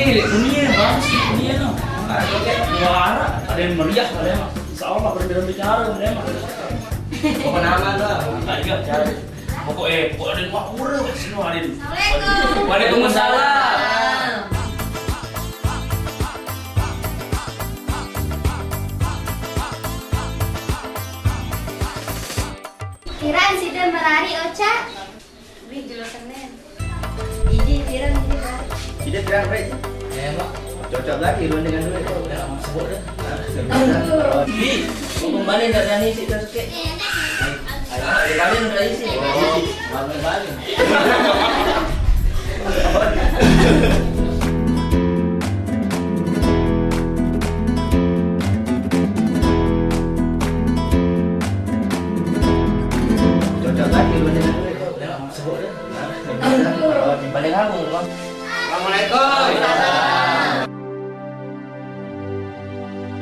Ini dunia bagus sih dunia no. Muara, ada yang meriah ada yang berbeda bicara ada yang Apa nama? Ayo cari. Pokoknya, pokoknya ada yang semua ada. Assalamualaikum. Waalaikumsalam. Sudah merari Ocha. Beli jelasannya. Iji kiran ini merari. Tidak terang, Bre. Cocok lagi benda dengan duit tu. Dah sebut dah. Ni, kembali dah dah ni cik tak sikit. Oh, Cocok lagi dengan duit tu, Dah sebut dah. Paling aku, kau.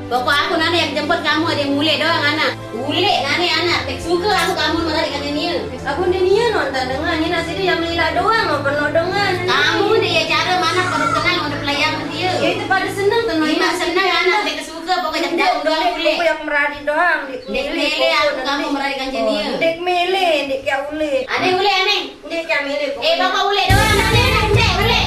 Pokok aku nani yang jemput kamu ada yang mule doang anak. Mule nani anak. Tek suka aku kamu menarik kan ini. Aku dia niya nonton dengan ini nasi dia yang lila doang mau penuh dengan. Kamu dia cara mana baru kenal udah pelayan dia. Ya itu pada seneng tuh Lima senang anak tek suka pokoknya jauh doang mule. Aku yang meradi doang. Dek mele aku kamu merarikan jadinya. Dek mele, dek ya ule. Aneh mule aneh. Dek ya mele. Eh bapak ule doang aneh aneh ule ule. Ule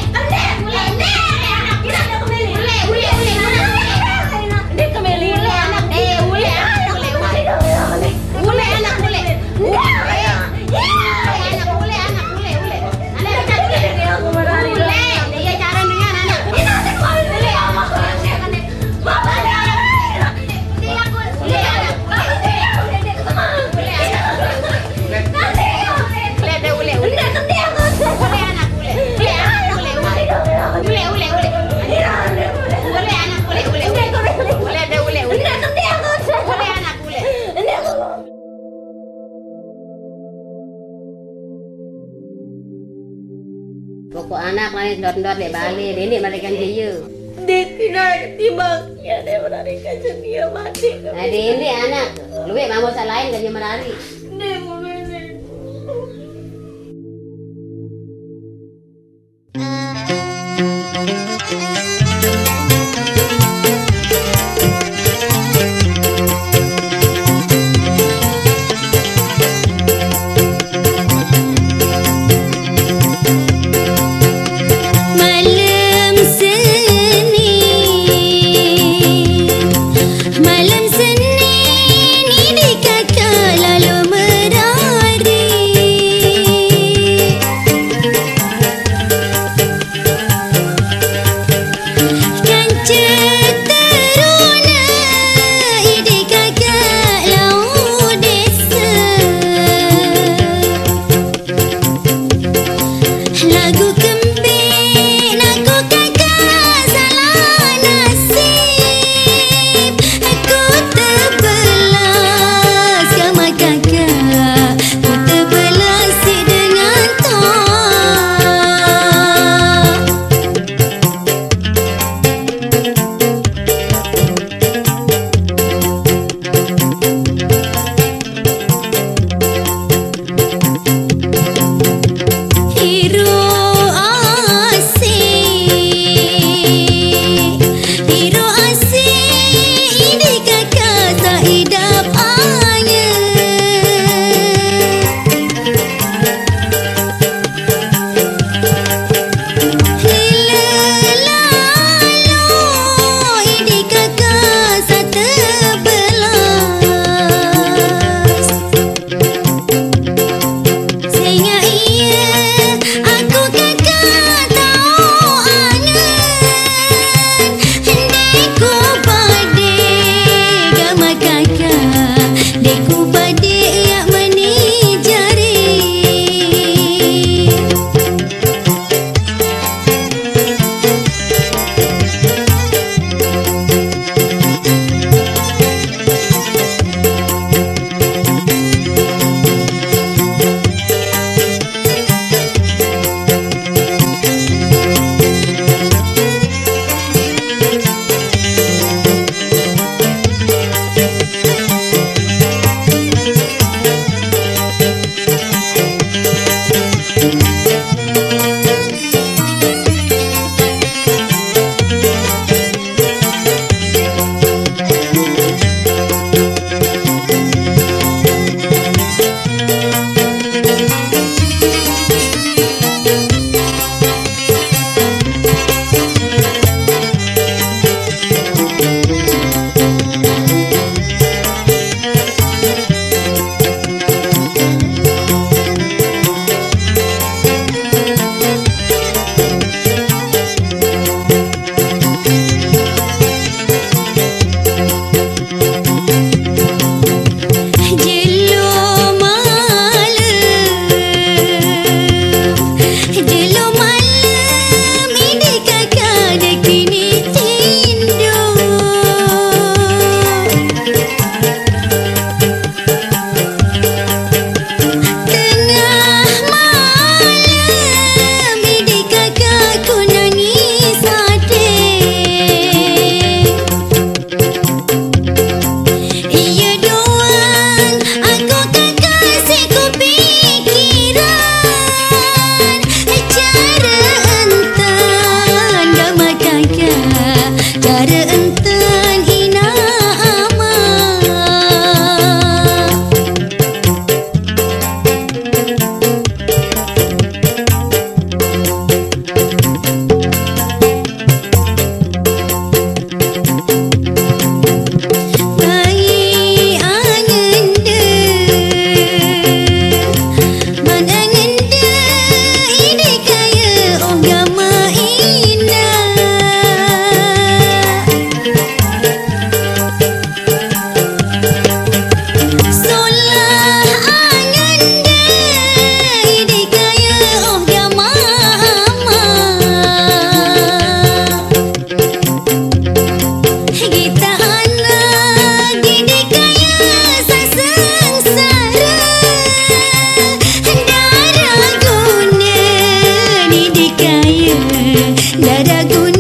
Pokok anak mari dot-dot dek balik, ini mereka dia. Dek tidak timbang. Ya dia meradi kan dia mati. Nah, ini anak, lu mau salahin kan dia menari. Dek mele. There I go.